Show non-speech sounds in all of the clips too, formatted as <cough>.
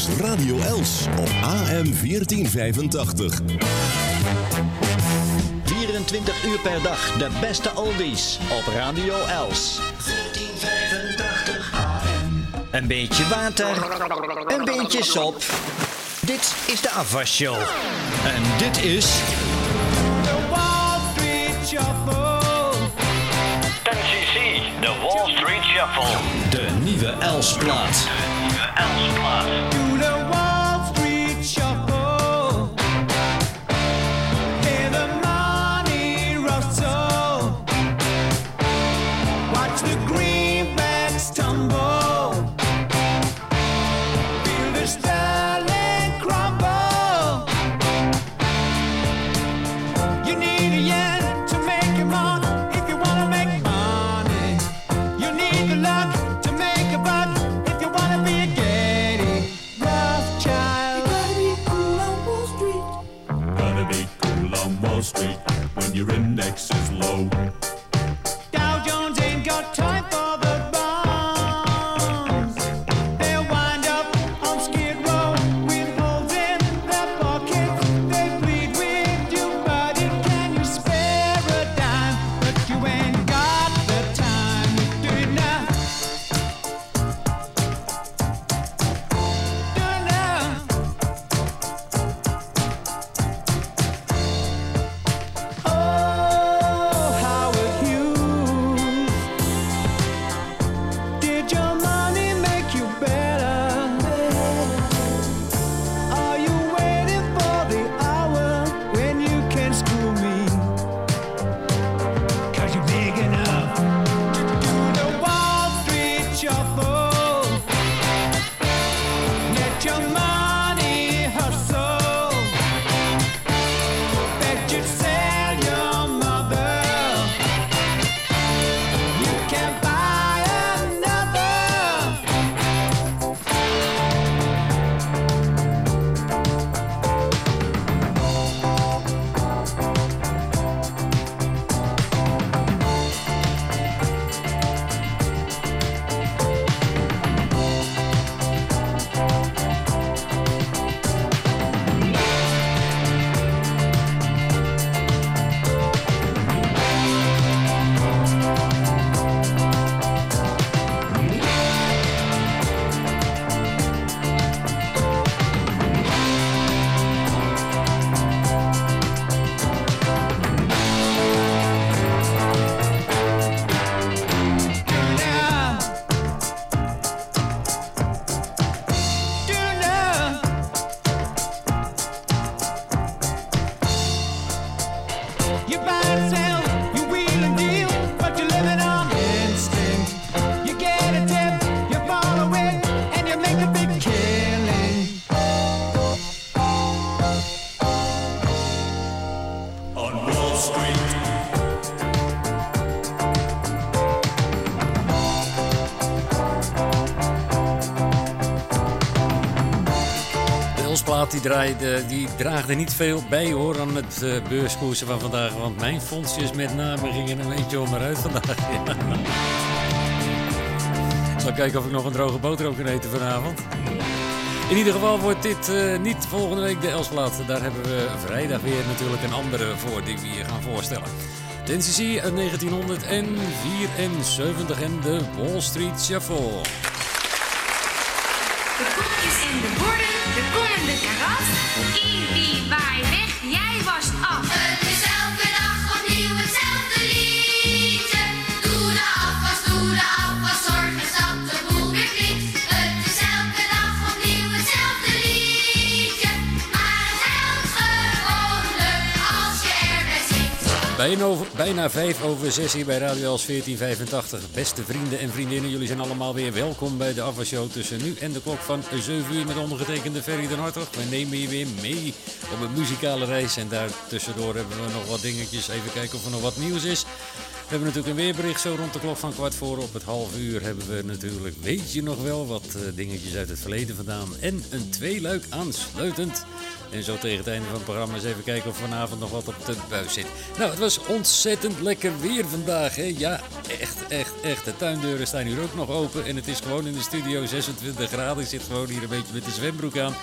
is Radio Els op AM 1485. 24 uur per dag de beste oldies op Radio Els. 1485 AM. Een beetje water, een beetje sop. Dit is de afwasshow. En dit is... The Wall Street Shuffle. NCC, de Wall Street Shuffle. De nieuwe Els-plaat. De nieuwe Els-plaat. Die, draaide, die draagde niet veel bij hoor aan het eh, beurskoersen van vandaag. Want mijn fondsjes met name gingen een beetje onderuit vandaag. <laughs> Ja. Zal kijken of ik nog een droge boterham kan eten vanavond. In ieder geval wordt dit eh, niet volgende week de Elsplaat. Daar hebben we vrijdag weer natuurlijk een andere voor die we hier gaan voorstellen. De NCC uit 1974 en de Wall Street Shuffle. Borden, de kom en de karas. Ibi, waai weg, jij wast af. Bijna, over, bijna 5 over 6 hier bij Radio Els 1485. Beste vrienden en vriendinnen, jullie zijn allemaal weer welkom bij de Afwashow tussen nu en de klok van 7 uur met ondergetekende Ferry den Hartog. We nemen je weer mee op een muzikale reis en daar tussendoor hebben we nog wat dingetjes. Even kijken of er nog wat nieuws is. We hebben natuurlijk een weerbericht zo rond de klok van kwart voor. Op het half uur hebben we natuurlijk, weet je nog wel, wat eh, dingetjes uit het verleden vandaan. En een tweeluik aansluitend. En zo tegen het einde van het programma eens even kijken of vanavond nog wat op de buis zit. Nou, het was ontzettend lekker weer vandaag. Hè? Ja, echt, echt, echt. De tuindeuren staan hier ook nog open. En het is gewoon in de studio 26 graden. Ik zit gewoon hier een beetje met de zwembroek aan.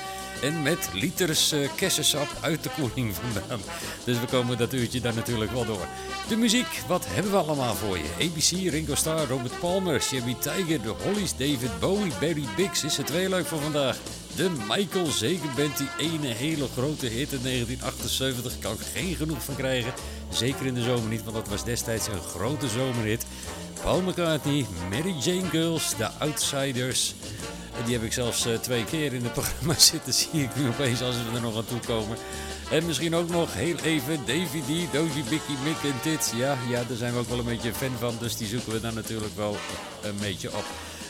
En met liters eh kersensap uit de koeling vandaan. Dus we komen dat uurtje daar natuurlijk wel door. De muziek, wat hebben we allemaal voor je? ABC, Ringo Starr, Robert Palmer, Chevy Tiger, de Hollies, David Bowie, Barry Biggs is het tweeluik voor vandaag. De Michael Zeker Band, die ene hele grote hit in 1978, kan ik geen genoeg van krijgen. Zeker in de zomer niet, want dat was destijds een grote zomerhit. Paul McCartney, Mary Jane Girls, The Outsiders. Die heb ik zelfs eh, twee keer in het <laughs> programma zitten, zie ik nu opeens als we er nog aan toe komen. En misschien ook nog heel even Davy D, Dozy, Bicky, Mick en Tits. Ja, ja, daar zijn we ook wel een beetje fan van, dus die zoeken we dan natuurlijk wel een beetje op.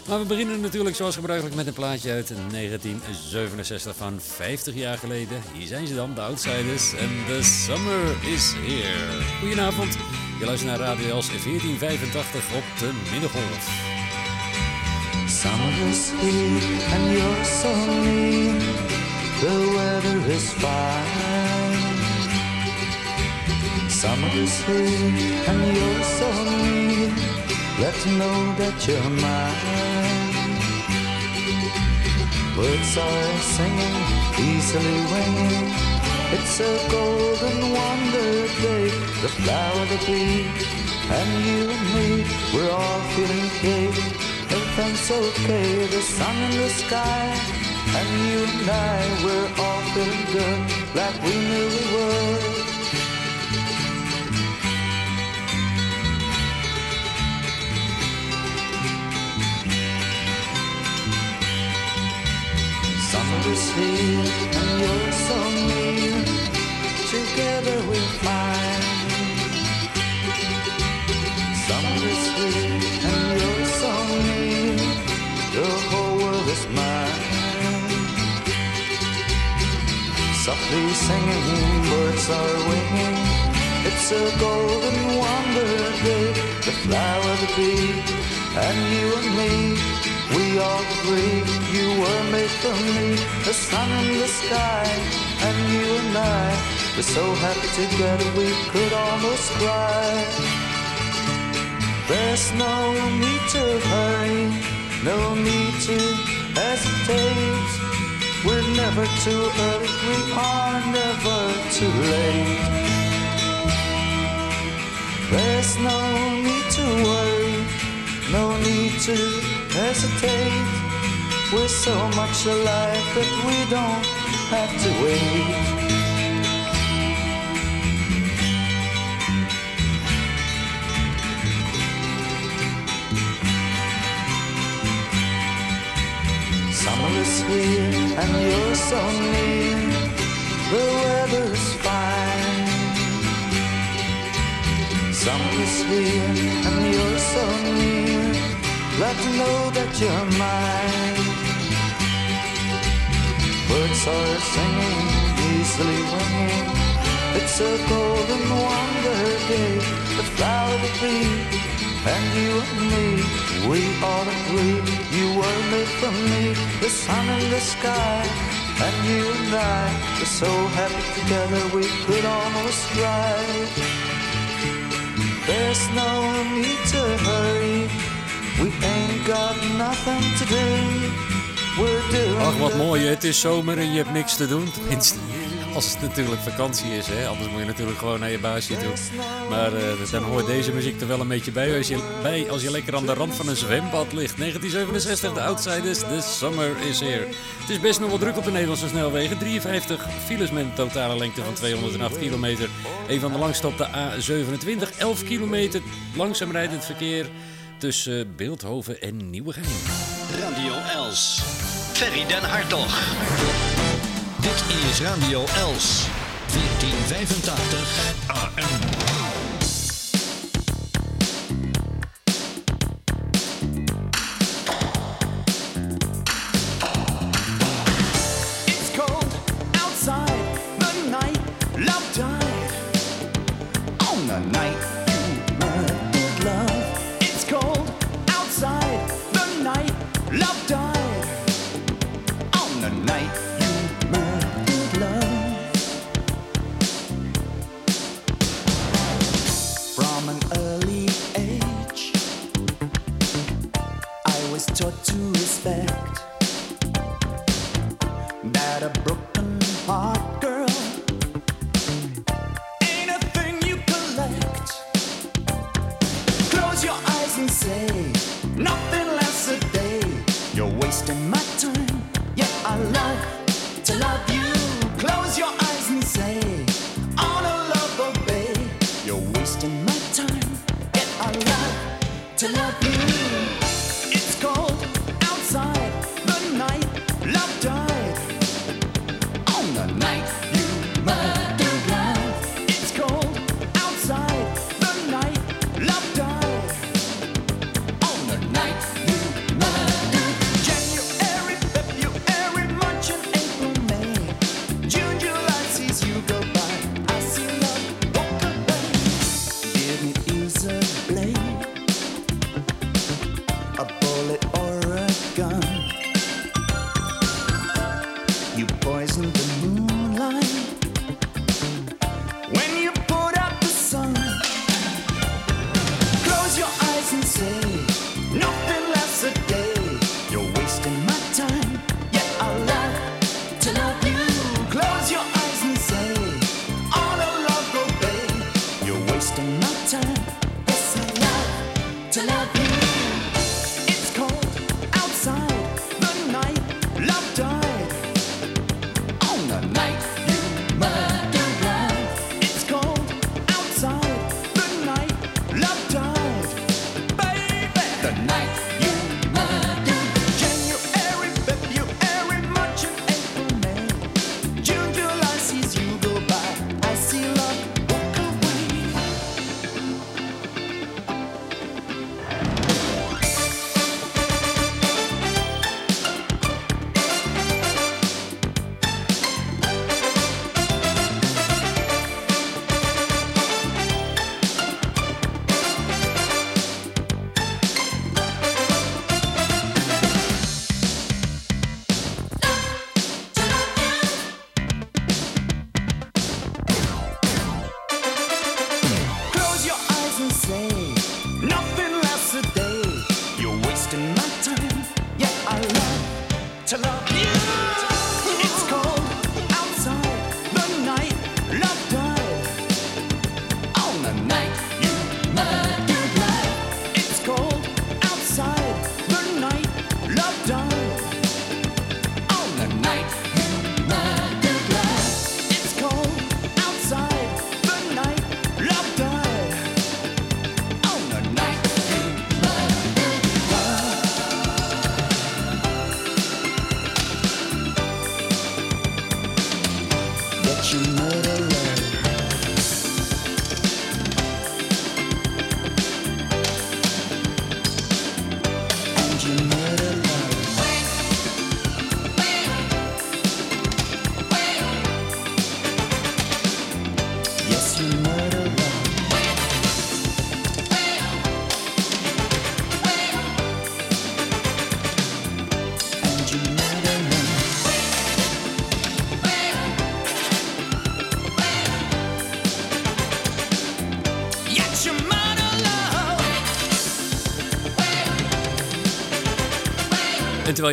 Maar we beginnen natuurlijk zoals gebruikelijk met een plaatje uit 1967 van 50 jaar geleden. Hier zijn ze dan, de Outsiders. En The Summer is Here. Goedenavond, je luistert naar Radio Els 1485 op de Middengolf. Summer is here and you're so near. The weather is fine. Summer is here and you're so near. Let's know that you're mine. Birds are singing, easily winging. It's a golden wonder day. The flower, the bee, and you and me, we're all feeling great. Everything's okay, the sun in the sky, and you and I, we're all feeling good, like we knew we were. Summer here, and you're so near. Together we're fine. The whole world is mine. Softly singing, birds are winging. It's a golden wonder day. The flower, the bee, and you and me. We all agree you were made for me. The sun in the sky, and you and I. We're so happy together we could almost cry. There's no need to hurry, no need to hesitate. We're never too early, we are never too late. There's no need to worry, no need to hesitate. We're so much alike that we don't have to wait. Is here and you're so near. The weather's fine. Summer is here and you're so near. Let me know that you're mine. Birds are singing, easily winging. It's a golden wonder day. The flower, the bee, and you and me. We all agree you were made for me. The sun in the sky, and you and I. We're so happy together we could almost cry. There's no need to hurry. We ain't got nothing to do. We're doing Ach, wat mooi. hè. Het is zomer en je hebt niks te doen. Tenminste, als het natuurlijk vakantie is. Hè. Anders moet je natuurlijk gewoon naar je baasje toe. Maar eh, dan hoort deze muziek er wel een beetje bij als, je, bij. als je lekker aan de rand van een zwembad ligt. 1967, de Outsiders, The Summer is Here. Het is best nog wel druk op de Nederlandse snelwegen. 53 files met een totale lengte van 208 kilometer. Een van de langste op de A27. 11 kilometer langzaam rijdend verkeer tussen Beeldhoven en Nieuwegein. Radio Els. Ferry den Hartog. Dit is Radio Els. 1485 AM.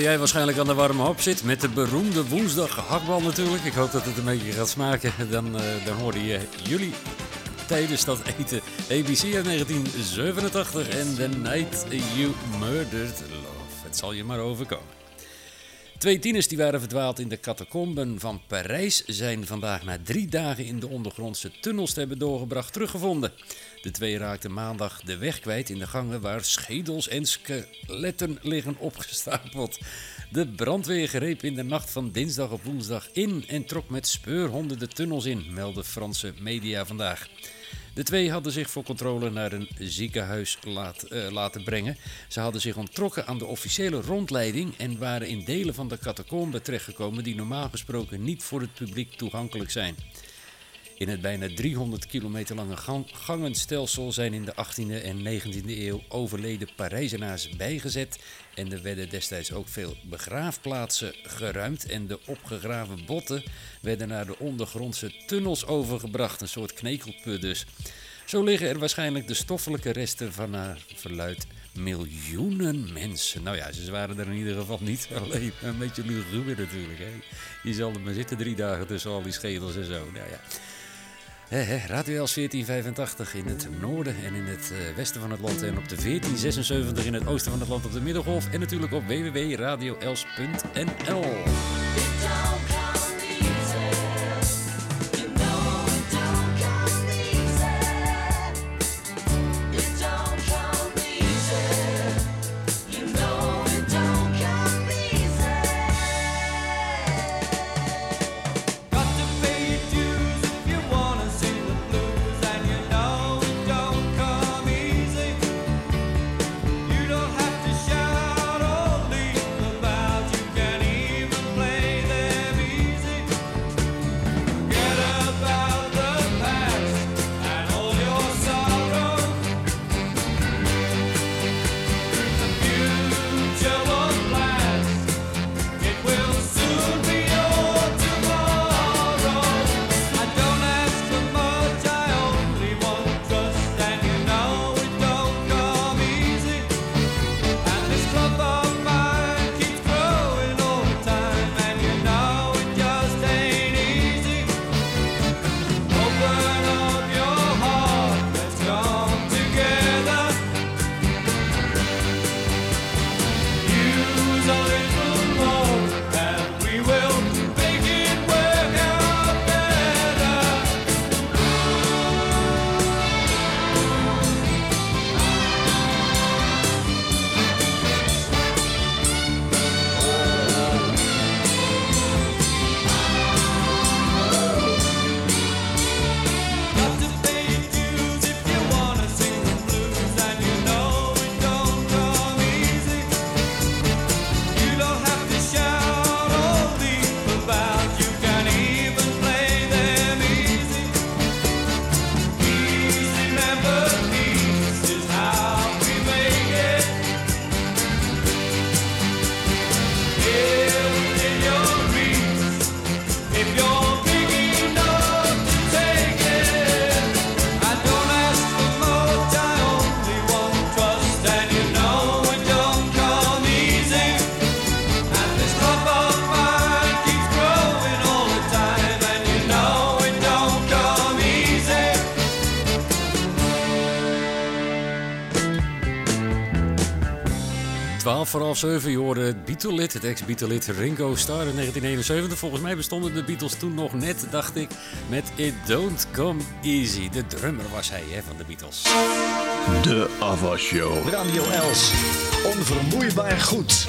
Jij waarschijnlijk aan de warme hop zit met de beroemde woensdag hakbal natuurlijk. Ik hoop dat het een beetje gaat smaken. Dan, eh, dan hoorde je jullie tijdens dat eten ABC uit 1987 en The Night You Murdered Love. Het zal je maar overkomen. Twee tieners die waren verdwaald in de catacomben van Parijs zijn vandaag na drie dagen in de ondergrondse tunnels te hebben doorgebracht teruggevonden. De twee raakten maandag de weg kwijt in de gangen waar schedels en skeletten liggen opgestapeld. De brandweer greep in de nacht van dinsdag op woensdag in en trok met speurhonden de tunnels in, melden Franse media vandaag. De twee hadden zich voor controle naar een ziekenhuis laat, eh, laten brengen. Ze hadden zich onttrokken aan de officiële rondleiding en waren in delen van de catacombe terechtgekomen die normaal gesproken niet voor het publiek toegankelijk zijn. In het bijna 300 kilometer lange gang gangenstelsel zijn in de 18e en 19e eeuw overleden Parijzenaars bijgezet en er werden destijds ook veel begraafplaatsen geruimd en de opgegraven botten werden naar de ondergrondse tunnels overgebracht, een soort knekelput dus. Zo liggen er waarschijnlijk de stoffelijke resten van haar verluid miljoenen mensen. Nou ja, ze waren er in ieder geval niet <laughs> alleen. Een beetje luguber natuurlijk. Hè? Je zal er maar zitten drie dagen tussen al die schedels en zo. Nou ja. Radio 1485 in het noorden en in het eh, westen van het land. En op de 1476 in het oosten van het land op de middelgolf En natuurlijk op www.radioels.nl. vooral half zeven. Het Beatleid, het ex-Beatle-lid Ringo Starr in 1971. Volgens mij bestonden de Beatles toen nog net, dacht ik, met It Don't Come Easy. De drummer was hij hè, van de Beatles. De Ava Show. Radio Els. Onvermoeibaar goed.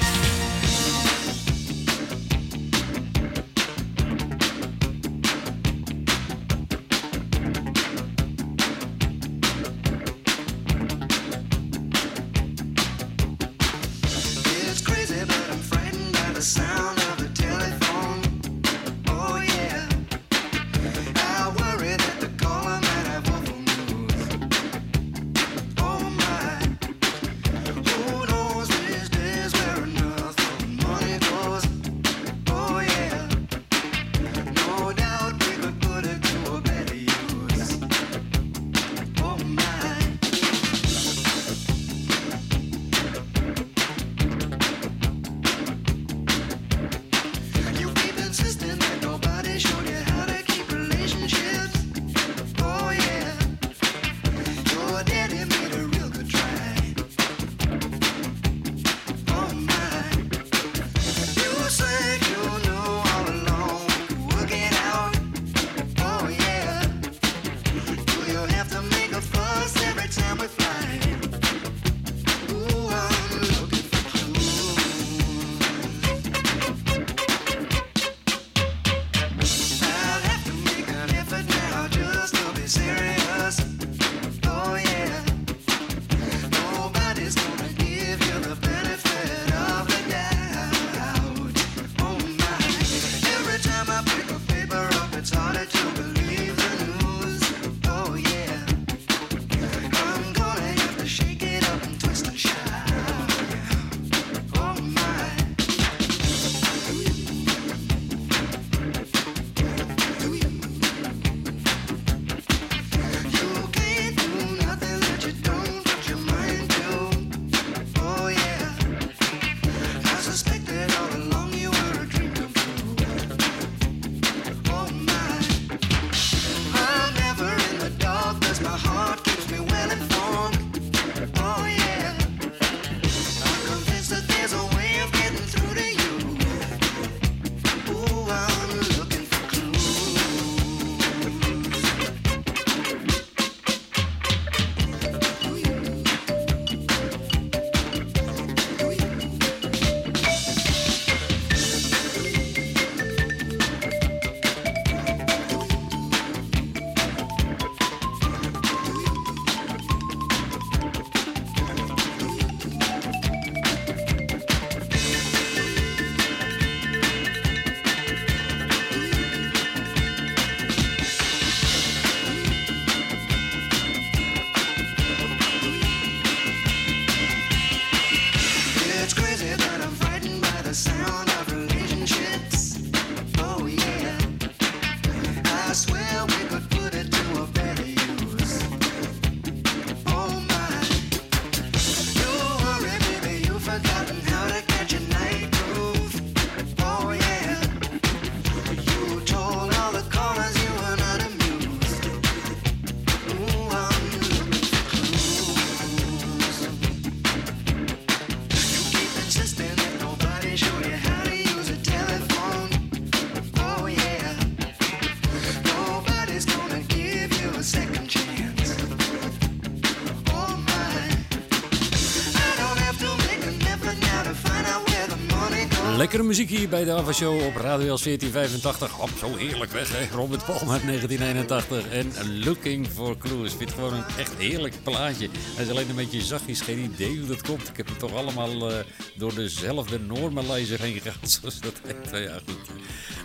Lekkere muziek hier bij de Ava Show op Radio Els 1485. Op zo heerlijk weg, hè? Robert Palm uit 1981 en Looking for Clues. Vind gewoon een echt heerlijk plaatje. Hij is alleen een beetje zachtjes, geen idee hoe dat komt. Ik heb het toch allemaal eh, door dezelfde normalizer heen gegaan, <laughs> zoals dat heet. Nou Ja, goed.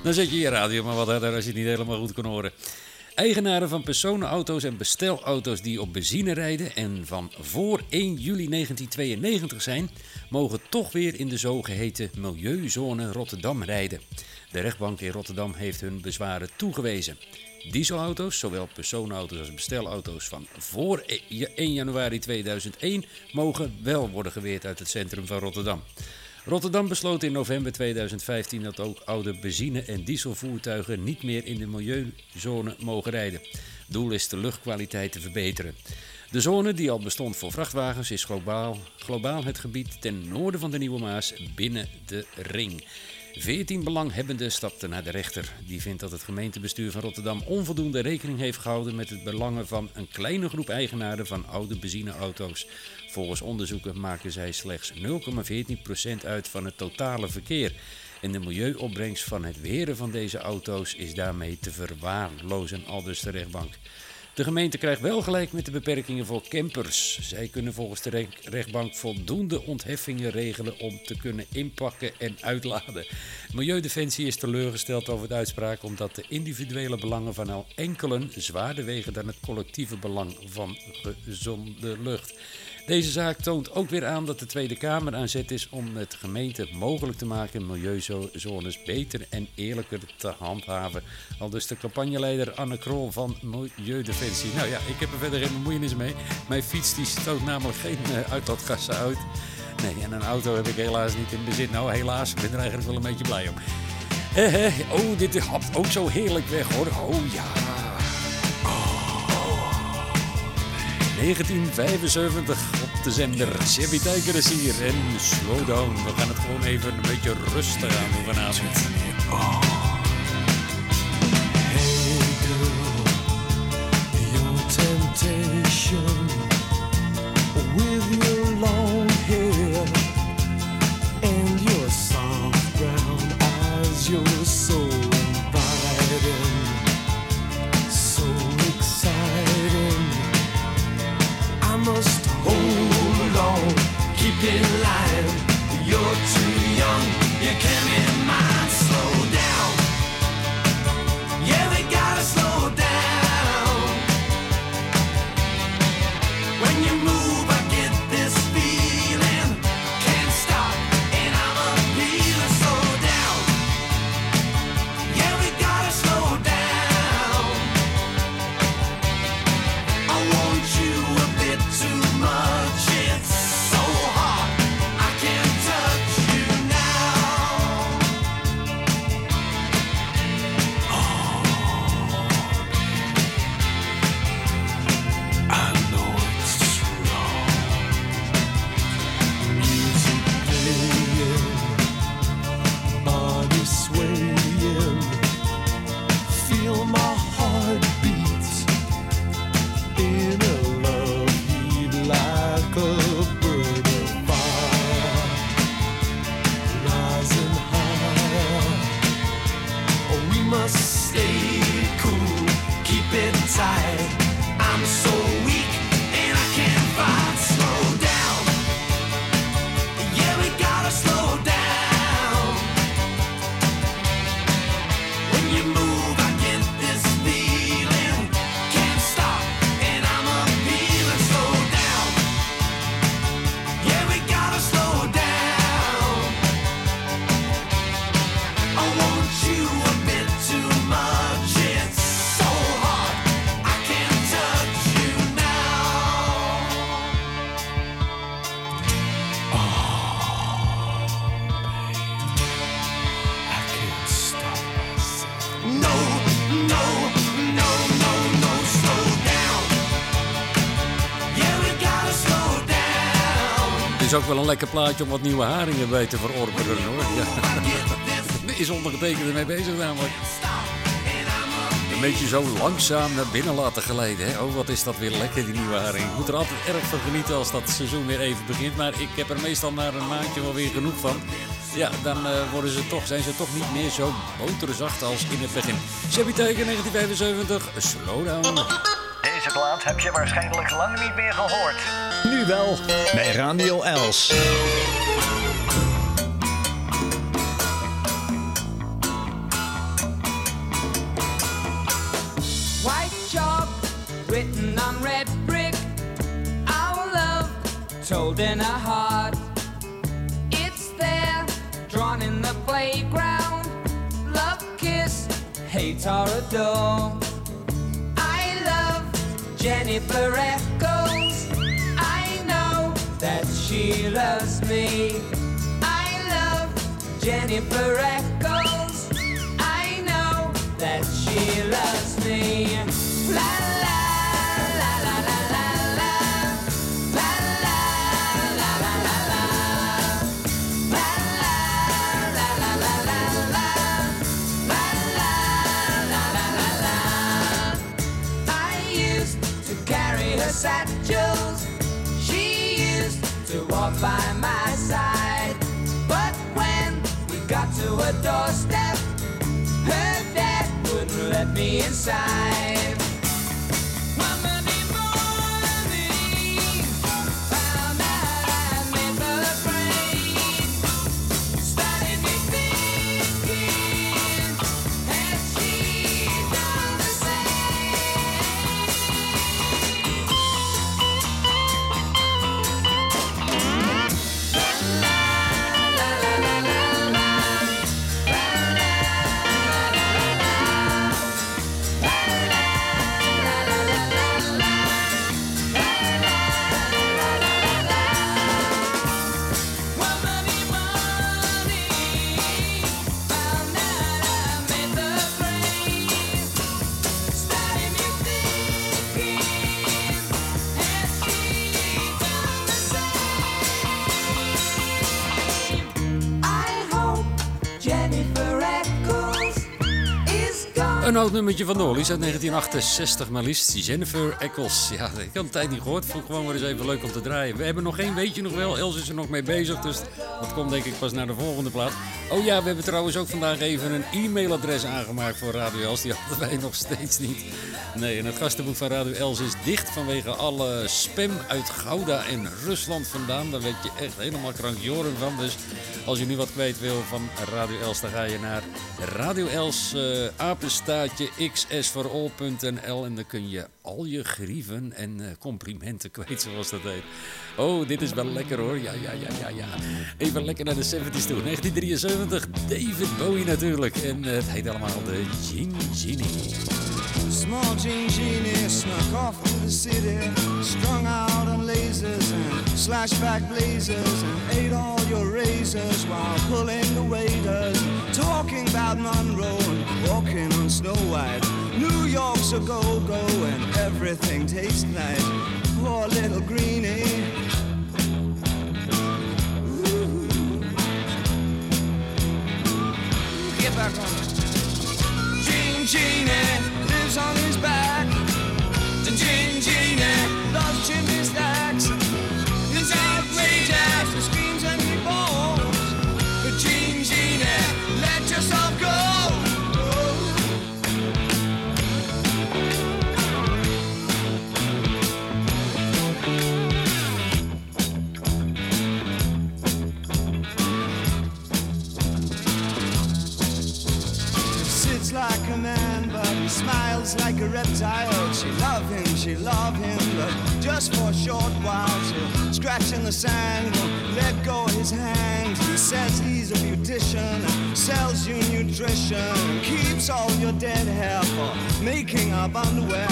Dan zet je je radio maar wat harder als je het niet helemaal goed kan horen. Eigenaren van personenauto's en bestelauto's die op benzine rijden en van voor 1 juli 1992 zijn, mogen toch weer in de zogeheten Milieuzone Rotterdam rijden. De rechtbank in Rotterdam heeft hun bezwaren toegewezen. Dieselauto's, zowel personenauto's als bestelauto's van voor 1 januari 2001, mogen wel worden geweerd uit het centrum van Rotterdam. Rotterdam besloot in november 2015 dat ook oude benzine- en dieselvoertuigen niet meer in de milieuzone mogen rijden. Doel is de luchtkwaliteit te verbeteren. De zone die al bestond voor vrachtwagens is globaal, globaal het gebied ten noorden van de Nieuwe Maas binnen de ring. 14 belanghebbenden stapten naar de rechter. Die vindt dat het gemeentebestuur van Rotterdam onvoldoende rekening heeft gehouden met het belangen van een kleine groep eigenaren van oude benzineauto's. Volgens onderzoeken maken zij slechts 0,14% uit van het totale verkeer. En de milieuopbrengst van het weren van deze auto's is daarmee te verwaarlozen, aldus de rechtbank. De gemeente krijgt wel gelijk met de beperkingen voor campers. Zij kunnen volgens de re- rechtbank voldoende ontheffingen regelen om te kunnen inpakken en uitladen. Milieudefensie is teleurgesteld over de uitspraak omdat de individuele belangen van al enkelen zwaarder wegen dan het collectieve belang van gezonde lucht. Deze zaak toont ook weer aan dat de Tweede Kamer aan zet is om het gemeente mogelijk te maken milieuzones beter en eerlijker te handhaven. Al dus de campagneleider Anne Krol van Milieudefensie. Nou ja, ik heb er verder geen bemoeienis mee. Mijn fiets die stoot namelijk geen eh, uitlaatgassen uit. Nee, en een auto heb ik helaas niet in bezit. Nou, helaas, ik ben er eigenlijk wel een beetje blij om. Eh, eh, oh, dit hapt ook zo heerlijk weg hoor. Oh ja. 1975 op de zender. Chevy Tijker is hier en Slow Down. We gaan het gewoon even een beetje rustig aan doen vanavond. Is ook wel een lekker plaatje om wat nieuwe haringen bij te verorberen hoor. Ja. <laughs> Is ondergetekend ermee bezig namelijk. Een beetje zo langzaam naar binnen laten geleiden. Hè? Oh, wat is dat weer lekker, die nieuwe haring. Ik moet er altijd erg van genieten als dat seizoen weer even begint. Maar ik heb er meestal na een maandje wel weer genoeg van. Ja, dan eh, worden ze toch, zijn ze toch niet meer zo boterzacht als in het begin. Shabby Tiger 1975, Slowdown. Deze plaat heb je waarschijnlijk lang niet meer gehoord. Nu wel, bij Radio Els. White chalk written on red brick. Our love told in a heart. It's there, drawn in the playground. Love, kiss, hate or adore. I love Jennifer Echoes. She loves me. I love Jennifer Echoes. I know that she loves me. Me inside. Een oud nummertje van de uit 1968, maar liefst Jennifer Eccles. Ja, ik had een tijd niet gehoord. Vond gewoon weer eens even leuk om te draaien. We hebben nog geen weetje nog wel. Els is er nog mee bezig, dus dat komt denk ik pas naar de volgende plaat. Oh ja, we hebben trouwens ook vandaag even een e-mailadres aangemaakt voor Radio Els. Die hadden wij nog steeds niet. Nee, en het gastenboek van Radio Els is dicht vanwege alle spam uit Gouda en Rusland vandaan. Daar werd je echt helemaal krankjoren van. Dus als je nu wat kwijt wil van Radio Els, dan ga je naar Radio Els eh, apenstaatje xsforall.nl en dan kun je al je grieven en eh, complimenten kwijt, zoals dat heet. Oh, dit is wel lekker hoor. Ja, ja, ja, ja, ja. Even lekker naar de 70s toe. 1973, David Bowie natuurlijk. En eh, het heet allemaal de Gin Ginny. Small Jean Genie snuck off to the city, strung out on lasers and slashback blazers, and ate all your razors while pulling the waiters, talking about Monroe walking on Snow White. New York's a go-go and everything tastes nice. Poor little greenie. Ooh. Get back on it. Gene Genie lives on his back. The Gene Genie loves chimney stacks. Like a reptile. She love him, she love him, but just for a short while. She'll scratch in the sand, let go his hand. He says he's a beautician, sells you nutrition, keeps all your dead hair for making up underwear.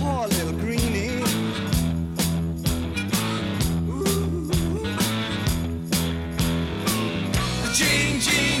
Poor little greenie. The Gene Genie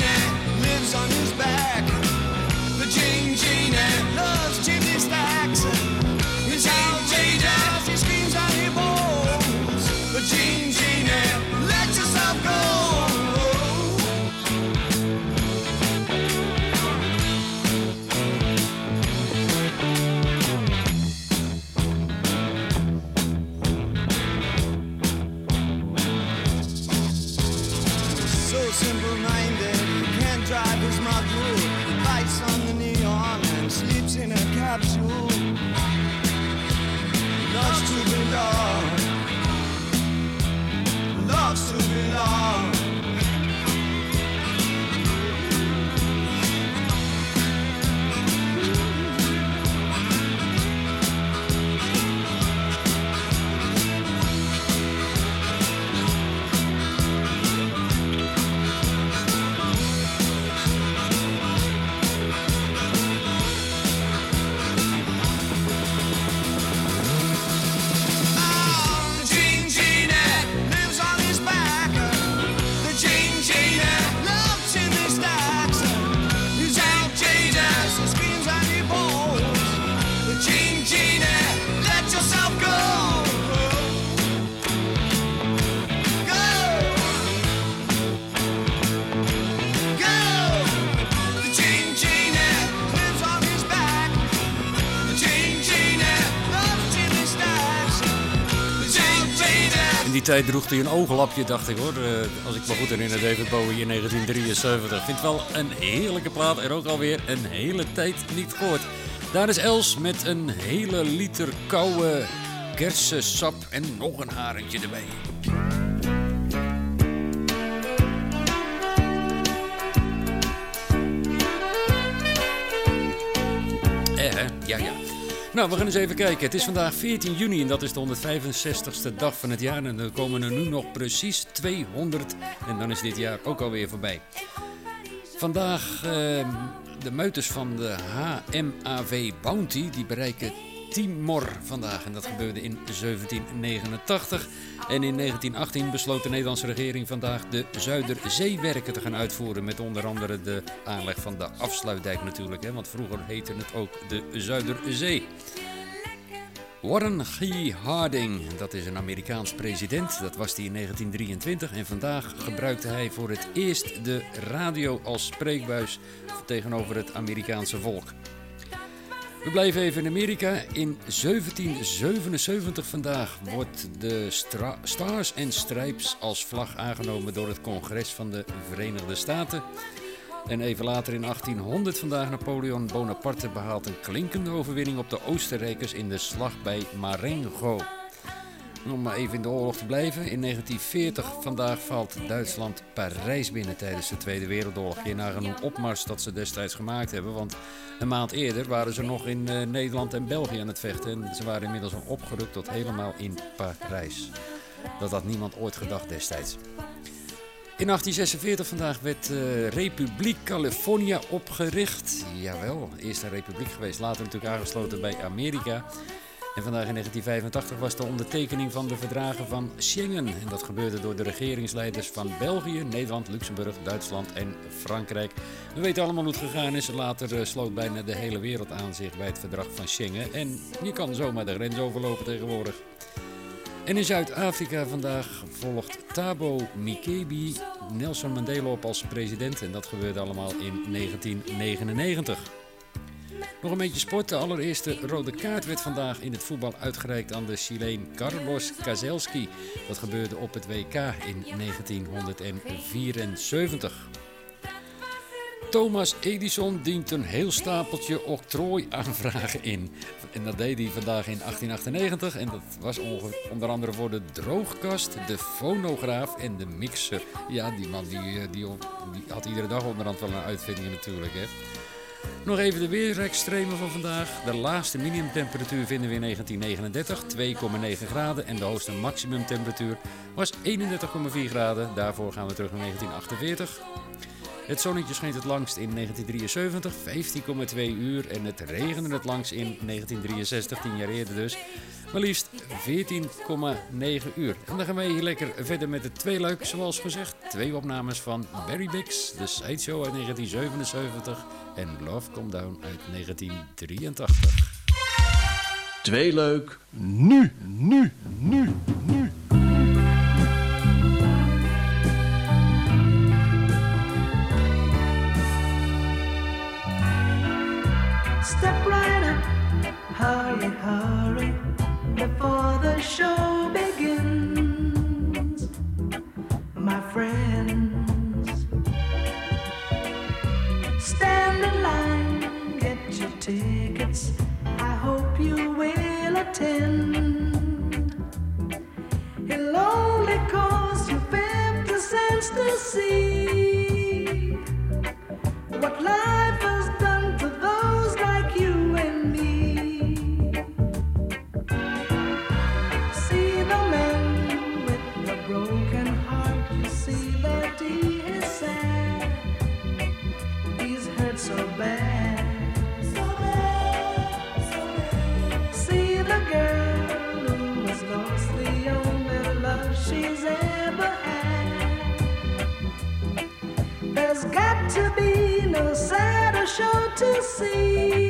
die tijd droeg hij een ooglapje, dacht ik hoor. Eh, als ik me goed herinner, David Bowie in 1973. Ik vind het wel een heerlijke plaat en ook alweer een hele tijd niet gehoord. Daar is Els met een hele liter koude kersensap en nog een harentje erbij. Eh? Ja, ja. Nou, we gaan eens even kijken. Het is vandaag 14 juni en dat is de 165ste dag van het jaar. En er komen er nu nog precies 200. En dan is dit jaar ook alweer voorbij. Vandaag eh, de meuters van de HMAV Bounty. Die bereiken Timor vandaag. En dat gebeurde in 1789. En in 1918 besloot de Nederlandse regering vandaag de Zuiderzeewerken te gaan uitvoeren. Met onder andere de aanleg van de afsluitdijk natuurlijk. Hè, want vroeger heette het ook de Zuiderzee. Warren G. Harding, dat is een Amerikaans president. Dat was hij in 1923 en vandaag gebruikte hij voor het eerst de radio als spreekbuis tegenover het Amerikaanse volk. We blijven even in Amerika. In 1777 vandaag wordt de Stars and Stripes als vlag aangenomen door het congres van de Verenigde Staten. En even later in 1800 vandaag Napoleon Bonaparte behaalt een klinkende overwinning op de Oostenrijkers in de slag bij Marengo. Om maar even in de oorlog te blijven. In 1940 vandaag valt Duitsland Parijs binnen tijdens de Tweede Wereldoorlog. Je nagaan hoe opmars dat ze destijds gemaakt hebben. Want een maand eerder waren ze nog in eh, Nederland en België aan het vechten. En ze waren inmiddels al opgerukt tot helemaal in Parijs. Dat had niemand ooit gedacht destijds. In 1846 vandaag werd de Republiek California opgericht. Jawel, eerst een republiek geweest, later natuurlijk aangesloten bij Amerika. En vandaag in 1985 was de ondertekening van de verdragen van Schengen. En dat gebeurde door de regeringsleiders van België, Nederland, Luxemburg, Duitsland en Frankrijk. We weten allemaal hoe het gegaan is. Later eh, sloot bijna de hele wereld aan zich bij het verdrag van Schengen. En je kan zomaar de grens overlopen tegenwoordig. En in Zuid-Afrika vandaag volgt Thabo Mikebi Nelson Mandela op als president. En dat gebeurde allemaal in 1999. Nog een beetje sport. De allereerste rode kaart werd vandaag in het voetbal uitgereikt aan de Chileen Carlos Kazelski. Dat gebeurde op het WK in 1974. Thomas Edison dient een heel stapeltje octrooiaanvragen in. En dat deed hij vandaag in 1898. En dat was onder andere voor de droogkast, de fonograaf en de mixer. Ja, die man die, eh, had iedere dag onderhand wel een uitvinding natuurlijk. Hè. Nog even de weerextremen van vandaag. De laagste minimumtemperatuur vinden we in 1939, 2,9 graden. En de hoogste maximumtemperatuur was 31,4 graden. Daarvoor gaan we terug naar 1948. Het zonnetje scheen het langst in 1973, 15,2 uur. En het regende het langst in 1963, 10 jaar eerder dus. Maar liefst 14,9 uur. En dan gaan wij hier lekker verder met het tweeluik, zoals gezegd. Twee opnames van Barry Bix, de Sideshow uit 1977 en Love Come Down uit 1983. Twee leuk. Nu, nu, nu, nu. Step right up, hurry, hurry, before the show begins, my friends. Stand in line, get your tickets. I hope you will attend. It only cost you fifty cents to see. she's ever had. There's got to be no sadder show to see.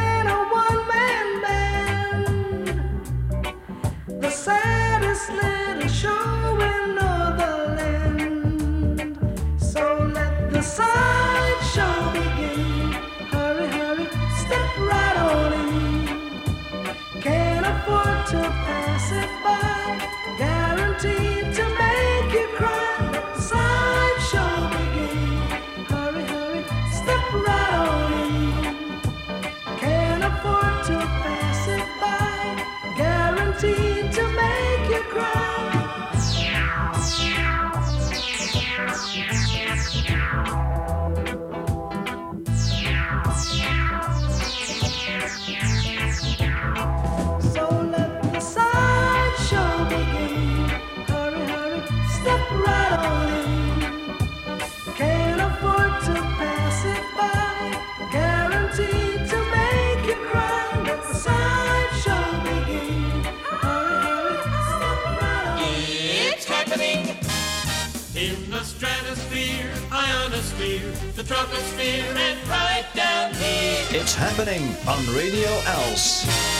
The troposphere and right down here. It's happening on Radio Else.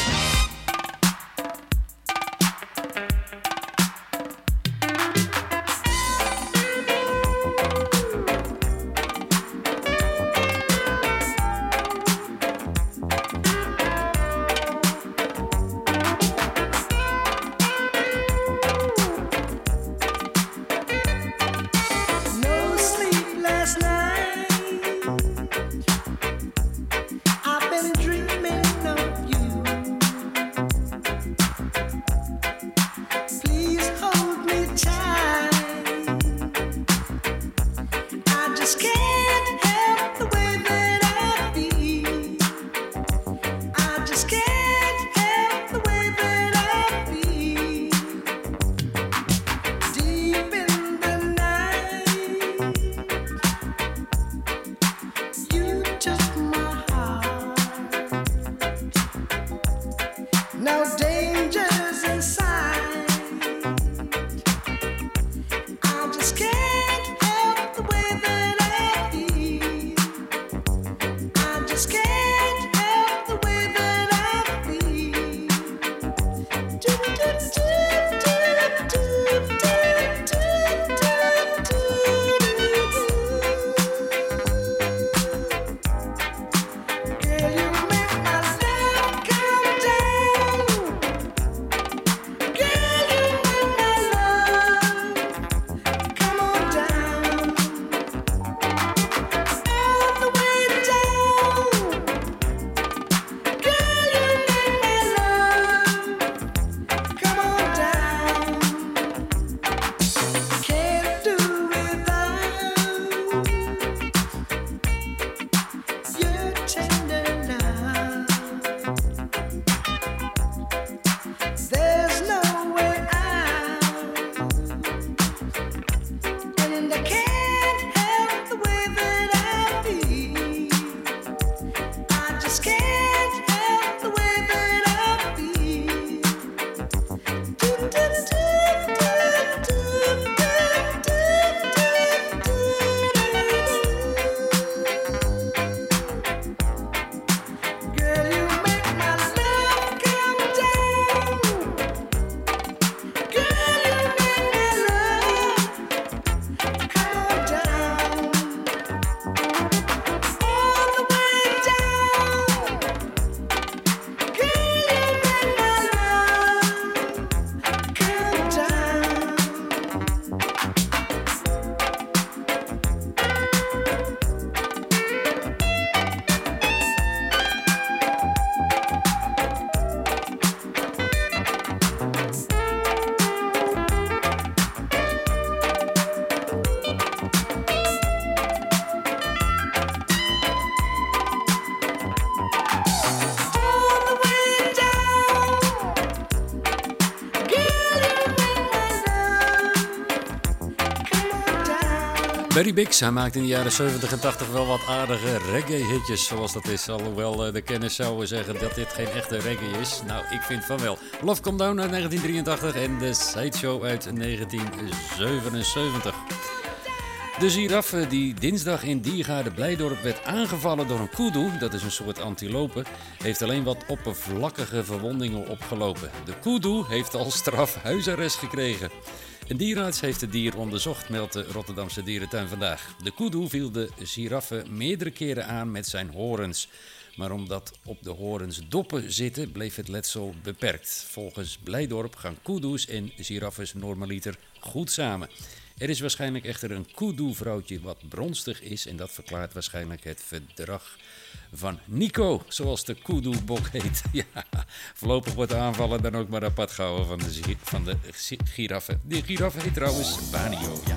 Biggs, hij maakte in de jaren 70 en 80 wel wat aardige reggae-hitjes, zoals dat is. Alhoewel eh, de kennis zouden zeggen dat dit geen echte reggae is. Nou, ik vind van wel. Love Come Down uit 1983 en The Sideshow uit 1977. De giraffe die dinsdag in Diergaarde Blijdorp werd aangevallen door een kudu, dat is een soort antilope, heeft alleen wat oppervlakkige verwondingen opgelopen. De kudu heeft als straf huisarrest gekregen. Een dierenarts heeft het dier onderzocht, meldt de Rotterdamse Dierentuin vandaag. De kudu viel de giraffe meerdere keren aan met zijn horens. Maar omdat op de horens doppen zitten, bleef het letsel beperkt. Volgens Blijdorp gaan kudu's en giraffes normaliter goed samen. Er is waarschijnlijk echter een kudu-vrouwtje wat bronstig is en dat verklaart waarschijnlijk het verdrag van Nico, zoals de kudu-bok heet. <laughs> Ja, voorlopig wordt de aanvallen dan ook maar apart gehouden van de, van de gi- giraffe. Die giraffe heet trouwens Banio, ja.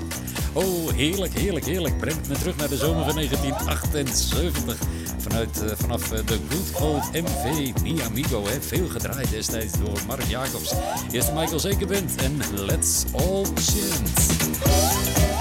Oh, heerlijk, heerlijk, heerlijk. Brengt me terug naar de zomer van 1978. Vanuit, eh, vanaf eh, de good old MV Mi Amigo, hè. veel gedraaid destijds door Mark Jacobs. Eerst Michael Zekerband en Let's All Chant.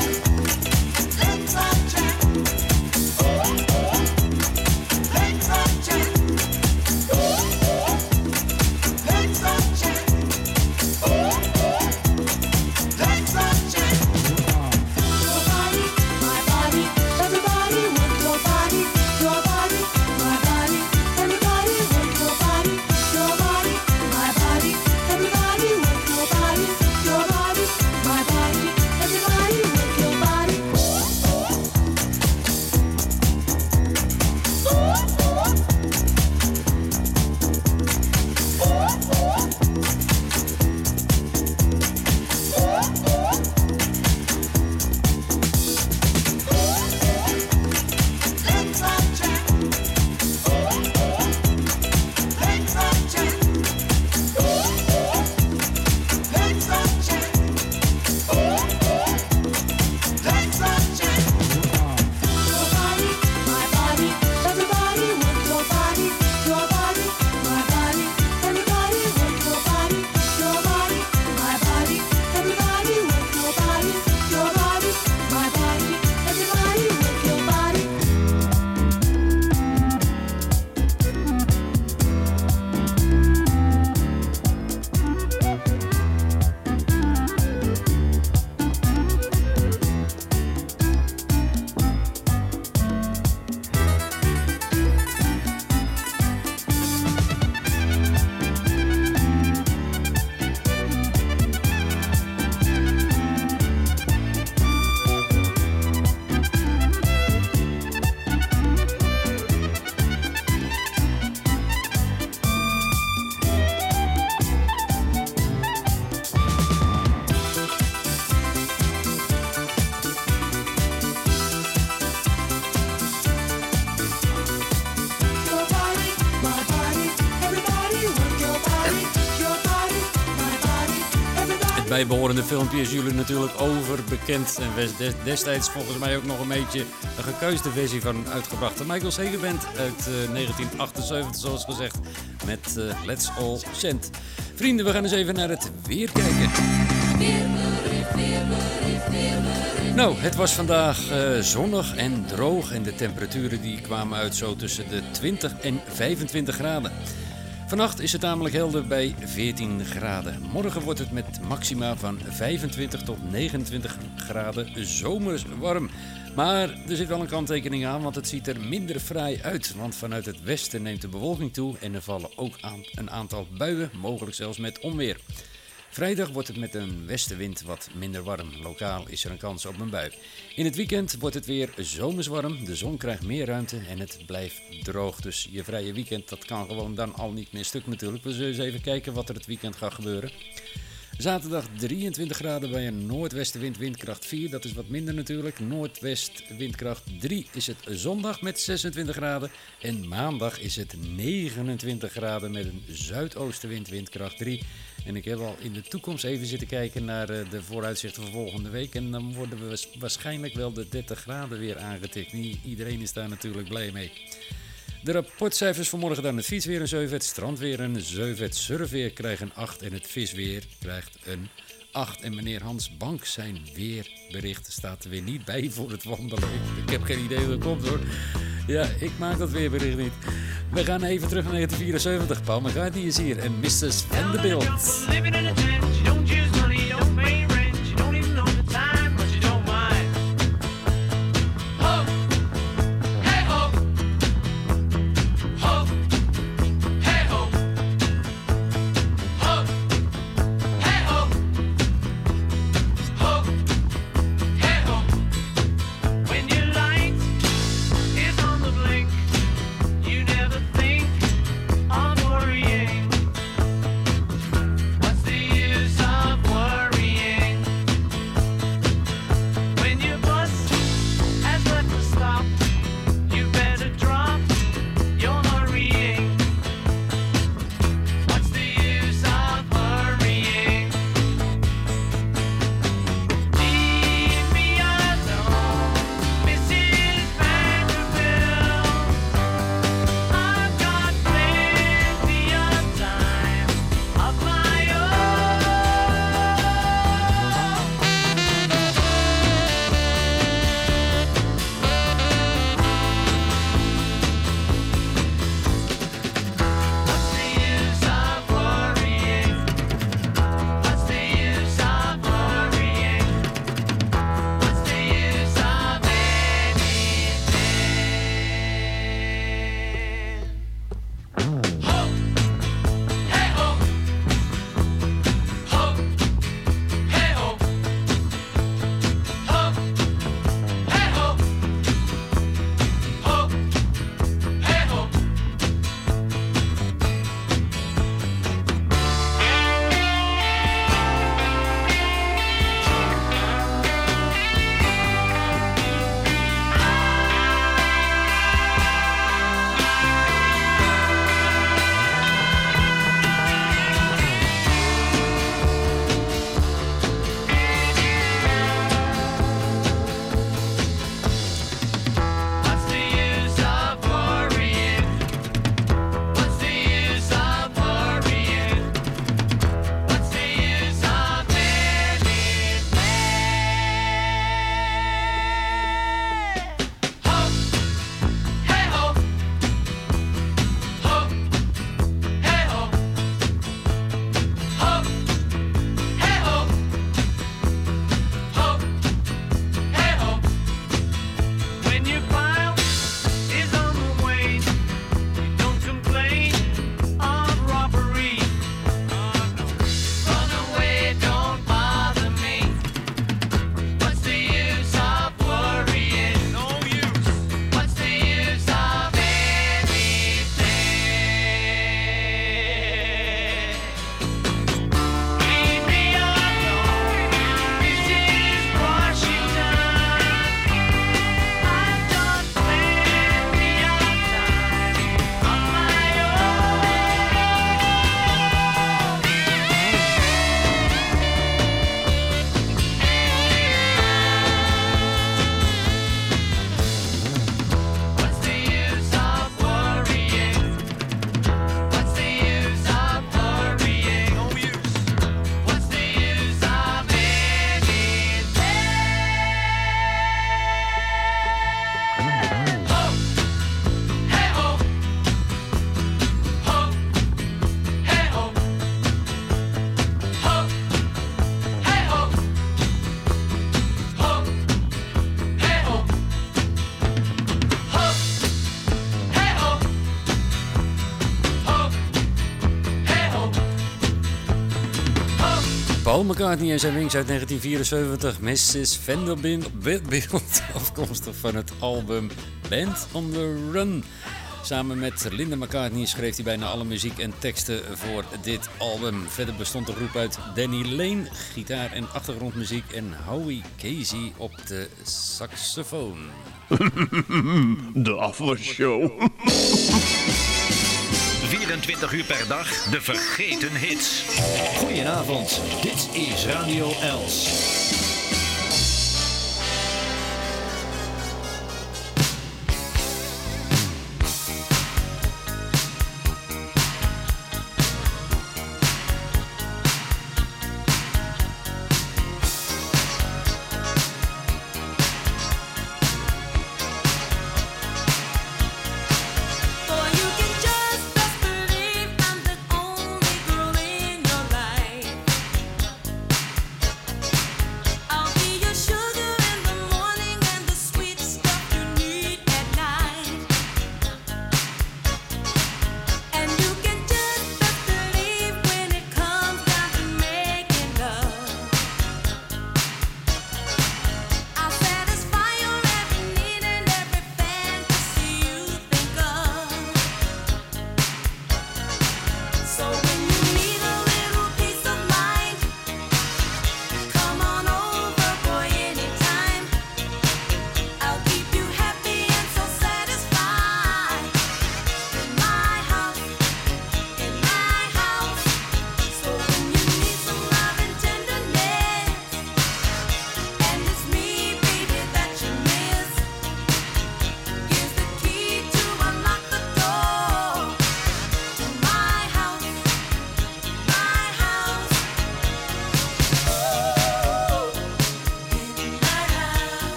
Bijbehorende filmpje is jullie natuurlijk overbekend. En destijds volgens mij ook nog een beetje een gekuiste versie van uitgebracht. De Michael Segerband uit eh, 1978, zoals gezegd, met eh, Let's All Chant. Vrienden, we gaan eens even naar het weer kijken. Nou, het was vandaag eh, zonnig en droog en de temperaturen die kwamen uit zo tussen de 20 en 25 graden. Vannacht is het namelijk helder bij 14 graden. Morgen wordt het met maxima van 25 tot 29 graden zomers warm. Maar er zit wel een kanttekening aan, want het ziet er minder fraai uit. Want vanuit het westen neemt de bewolking toe en er vallen ook aan- een aantal buien, mogelijk zelfs met onweer. Vrijdag wordt het met een westenwind wat minder warm. Lokaal is er een kans op een bui. In het weekend wordt het weer zomers warm. De zon krijgt meer ruimte en het blijft droog. Dus je vrije weekend dat kan gewoon dan al niet meer stuk natuurlijk. We zullen eens even kijken wat er het weekend gaat gebeuren. Zaterdag 23 graden bij een noordwestenwind, windkracht 4. Dat is wat minder natuurlijk. Noordwest, windkracht 3 is het zondag met 26 graden. En maandag is het 29 graden met een zuidoostenwind, windkracht 3. En ik heb al in de toekomst even zitten kijken naar eh, de vooruitzichten voor volgende week. En dan worden we waars- waarschijnlijk wel de 30 graden weer aangetikt. Iedereen is daar natuurlijk blij mee. De rapportcijfers voor morgen dan het fietsweer een 7, het strandweer een 7, het surfweer krijgt een 8 en het visweer krijgt een 8. En meneer Hans Bank zijn weerbericht staat er weer niet bij voor het wandelen. Ik, ik heb geen idee hoe dat komt hoor. Ja, ik maak dat weerbericht niet. We gaan even terug naar 1974. Paul McCartney is hier en Mrs. Vanderbilt. Paul McCartney en zijn Wings uit 1974. Mrs. Vanderbilt, afkomstig van het album Band on the Run. Samen met Linda McCartney schreef hij bijna alle muziek en teksten voor dit album. Verder bestond de groep uit Danny Lane, gitaar en achtergrondmuziek en Howie Casey op de saxofoon. <laughs> De afwasshow. <laughs> 24 uur per dag, de vergeten hits. Goedenavond, dit is Radio Els.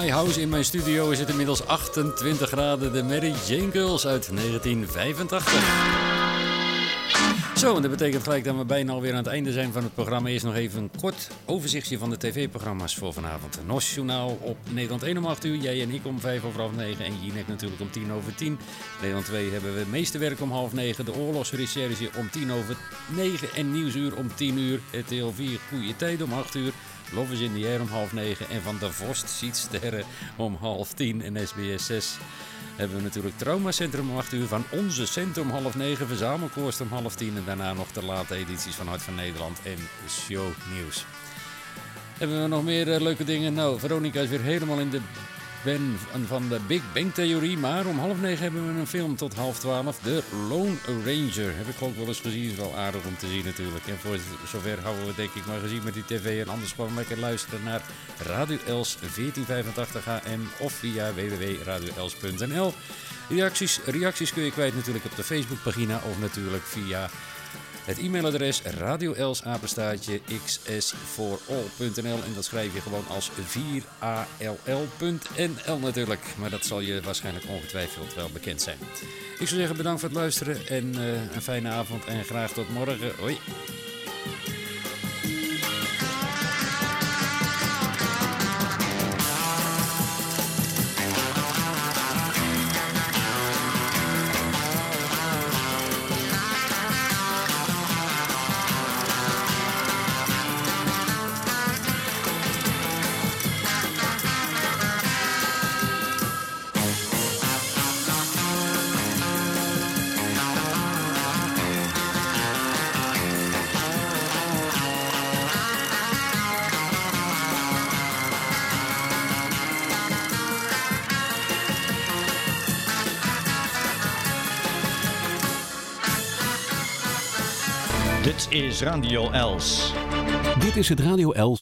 My house, in mijn studio, is het inmiddels 28 graden. De Mary Jane Girls uit 1985. Zo, en dat betekent gelijk dat we bijna alweer aan het einde zijn van het programma. Eerst nog even kort overzichtje van de tv-programma's voor vanavond. Nos Journaal op Nederland 1 om 8 uur, jij en ik om 5 over half 9 en Jinek natuurlijk om 10 over 10. Nederland 2 hebben we Meesterwerk om half 9, de Oorlogsrecherche om 10 over 9 en Nieuwsuur om 10 uur. RTL 4 Goede Tijd om 8 uur. Love is in the Air om half 9 en van de Vorst ziet sterren om half 10 en SBS 6 hebben we natuurlijk Traumacentrum om 8 uur. Van onze centrum half 9. Verzamelkoorst om half 10. En daarna nog de late edities van Hart van Nederland en Show Nieuws. Hebben we nog meer eh, leuke dingen? Nou, Veronica is weer helemaal in de ben van- de Big Bang Theorie. Maar om half negen hebben we een film tot half twaalf. De Lone Ranger. Heb ik ook wel eens gezien. Is wel aardig om te zien natuurlijk. En voor zover houden we denk ik maar gezien met die tv. En anders gewoon lekker luisteren naar Radio Els 1485 AM of via www.radioels.nl. Reacties, reacties kun je kwijt natuurlijk op de Facebookpagina of natuurlijk via het e-mailadres radioelsapenstaatje xs4all.nl en dat schrijf je gewoon als 4all.nl natuurlijk. Maar dat zal je waarschijnlijk ongetwijfeld wel bekend zijn. Ik zou zeggen bedankt voor het luisteren en eh, een fijne avond en graag tot morgen. Hoi. Radio Els. Dit is het Radio Els